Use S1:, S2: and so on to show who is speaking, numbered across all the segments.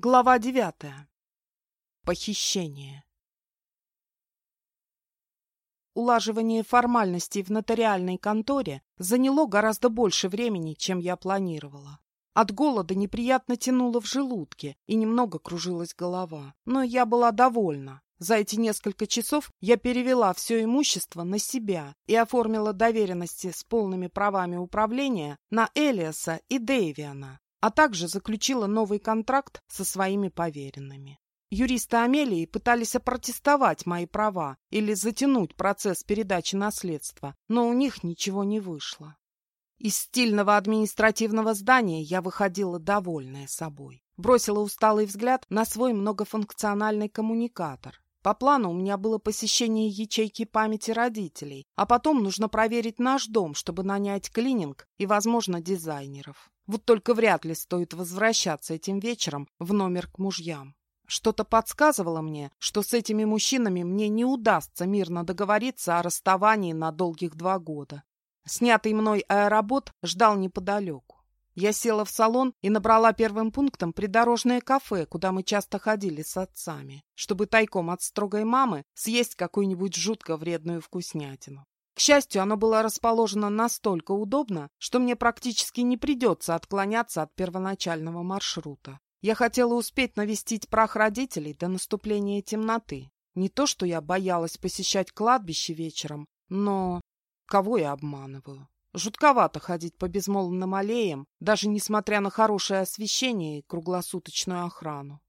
S1: Глава девятая. Похищение. Улаживание формальностей в нотариальной конторе заняло гораздо больше времени, чем я планировала. От голода неприятно тянуло в желудке и немного кружилась голова, но я была довольна. За эти несколько часов я перевела все имущество на себя и оформила доверенности с полными правами управления на Элиаса и Дэвиана, а также заключила новый контракт со своими поверенными. Юристы Амелии пытались опротестовать мои права или затянуть процесс передачи наследства, но у них ничего не вышло. Из стильного административного здания я выходила довольная собой. Бросила усталый взгляд на свой многофункциональный коммуникатор. По плану у меня было посещение ячейки памяти родителей, а потом нужно проверить наш дом, чтобы нанять клининг и, возможно, дизайнеров. Вот только вряд ли стоит возвращаться этим вечером в номер к мужьям. Что-то подсказывало мне, что с этими мужчинами мне не удастся мирно договориться о расставании на долгих два года. Снятый мной аэробот ждал неподалеку. Я села в салон и набрала первым пунктом придорожное кафе, куда мы часто ходили с отцами, чтобы тайком от строгой мамы съесть какую-нибудь жутко вредную вкуснятину. К счастью, оно было расположено настолько удобно, что мне практически не придется отклоняться от первоначального маршрута. Я хотела успеть навестить прах родителей до наступления темноты. Не то, что я боялась посещать кладбище вечером, но... Кого я обманываю? Жутковато ходить по безмолвным аллеям, даже несмотря на хорошее освещение и круглосуточную охрану.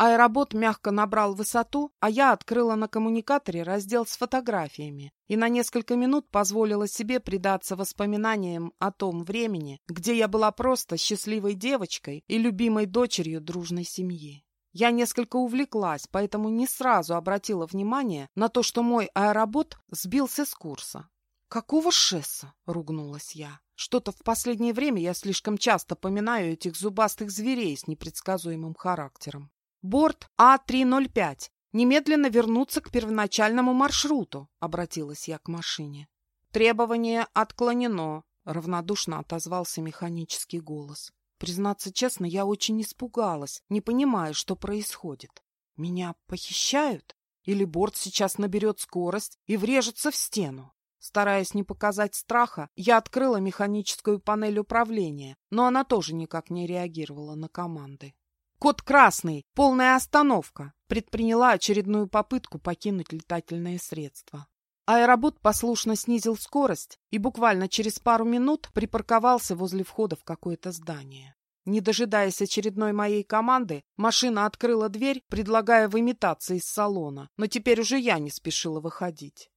S1: Аэробот мягко набрал высоту, а я открыла на коммуникаторе раздел с фотографиями и на несколько минут позволила себе предаться воспоминаниям о том времени, где я была просто счастливой девочкой и любимой дочерью дружной семьи. Я несколько увлеклась, поэтому не сразу обратила внимание на то, что мой аэробот сбился с курса. «Какого шесса?» — ругнулась я. «Что-то в последнее время я слишком часто поминаю этих зубастых зверей с непредсказуемым характером. Борт А-305. Немедленно вернуться к первоначальному маршруту, обратилась я к машине. Требование отклонено, равнодушно отозвался механический голос. Признаться честно, я очень испугалась, не понимая, что происходит. Меня похищают? Или борт сейчас наберет скорость и врежется в стену? Стараясь не показать страха, я открыла механическую панель управления, но она тоже никак не реагировала на команды. Код красный, полная остановка. Предприняла очередную попытку покинуть летательное средство. Аэробот послушно снизил скорость и буквально через пару минут припарковался возле входа в какое-то здание. Не дожидаясь очередной моей команды, машина открыла дверь, предлагая выметаться из салона, но теперь уже я не спешила выходить.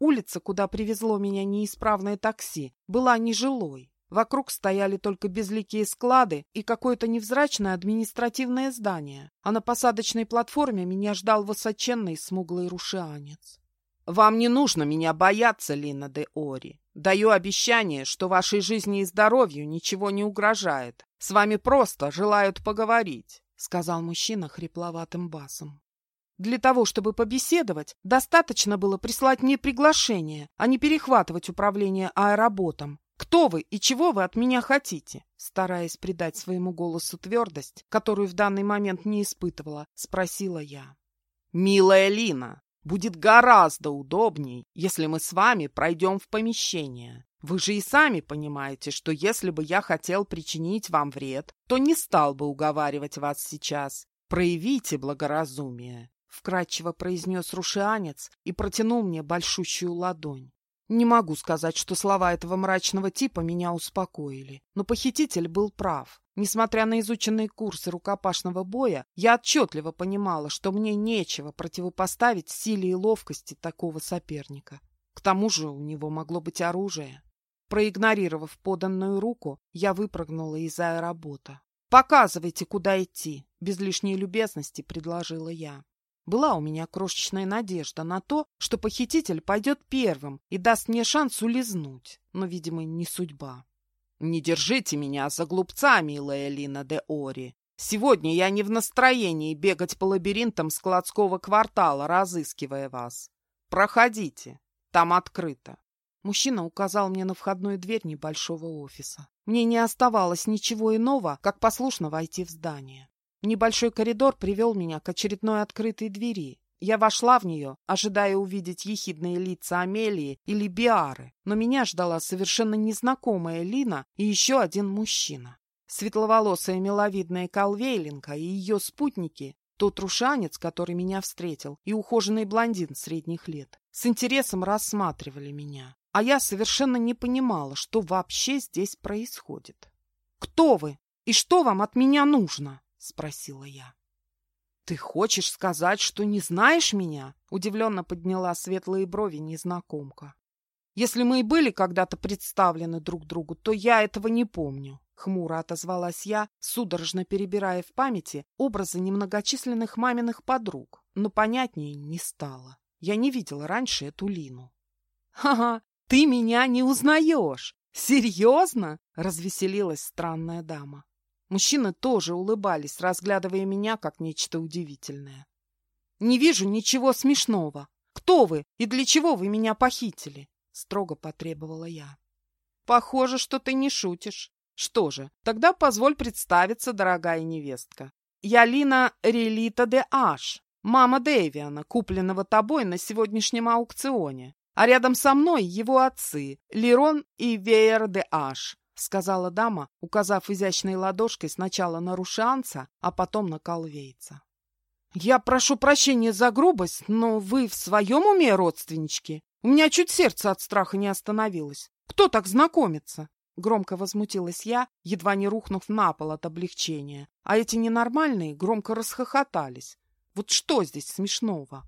S1: Улица, куда привезло меня неисправное такси, была нежилой. Вокруг стояли только безликие склады и какое-то невзрачное административное здание, а на посадочной платформе меня ждал высоченный смуглый рушианец. «Вам не нужно меня бояться, Лина де Ори. Даю обещание, что вашей жизни и здоровью ничего не угрожает. С вами просто желают поговорить», — сказал мужчина хрипловатым басом. Для того, чтобы побеседовать, достаточно было прислать мне приглашение, а не перехватывать управление аэроботом. «Кто вы и чего вы от меня хотите?» Стараясь придать своему голосу твердость, которую в данный момент не испытывала, спросила я. «Милая Лина, будет гораздо удобней, если мы с вами пройдем в помещение. Вы же и сами понимаете, что если бы я хотел причинить вам вред, то не стал бы уговаривать вас сейчас. Проявите благоразумие», — вкратчиво произнес рушианец и протянул мне большущую ладонь. Не могу сказать, что слова этого мрачного типа меня успокоили, но похититель был прав. Несмотря на изученные курсы рукопашного боя, я отчетливо понимала, что мне нечего противопоставить силе и ловкости такого соперника. К тому же у него могло быть оружие. Проигнорировав поданную руку, я выпрыгнула из аэробота. «Показывайте, куда идти!» — без лишней любезности предложила я. Была у меня крошечная надежда на то, что похититель пойдет первым и даст мне шанс улизнуть, но, видимо, не судьба. «Не держите меня за глупца, милая Лина де Ори. Сегодня я не в настроении бегать по лабиринтам складского квартала, разыскивая вас. Проходите, там открыто». Мужчина указал мне на входную дверь небольшого офиса. Мне не оставалось ничего иного, как послушно войти в здание. Небольшой коридор привел меня к очередной открытой двери. Я вошла в нее, ожидая увидеть ехидные лица Амелии или Биары, но меня ждала совершенно незнакомая Лина и еще один мужчина. Светловолосая миловидная Калвейлинка и ее спутники, тот рушанец, который меня встретил, и ухоженный блондин средних лет, с интересом рассматривали меня. А я совершенно не понимала, что вообще здесь происходит. «Кто вы? И что вам от меня нужно?» — спросила я. «Ты хочешь сказать, что не знаешь меня?» — удивленно подняла светлые брови незнакомка. «Если мы и были когда-то представлены друг другу, то я этого не помню», — хмуро отозвалась я, судорожно перебирая в памяти образы немногочисленных маминых подруг, но понятнее не стало. Я не видела раньше эту Лину. «Ха-ха, ты меня не узнаешь! Серьезно?» — развеселилась странная дама. Мужчины тоже улыбались, разглядывая меня как нечто удивительное. «Не вижу ничего смешного. Кто вы и для чего вы меня похитили?» — строго потребовала я. «Похоже, что ты не шутишь. Что же, тогда позволь представиться, дорогая невестка. Я Лина Релита де Аш, мама Дэвиана, купленного тобой на сегодняшнем аукционе. А рядом со мной его отцы, Лирон и Веер де Аш, — сказала дама, указав изящной ладошкой сначала на рушанца, а потом на колвейца. — Я прошу прощения за грубость, но вы в своем уме, родственнички? У меня чуть сердце от страха не остановилось. Кто так знакомится? Громко возмутилась я, едва не рухнув на пол от облегчения. А эти ненормальные громко расхохотались. Вот что здесь смешного?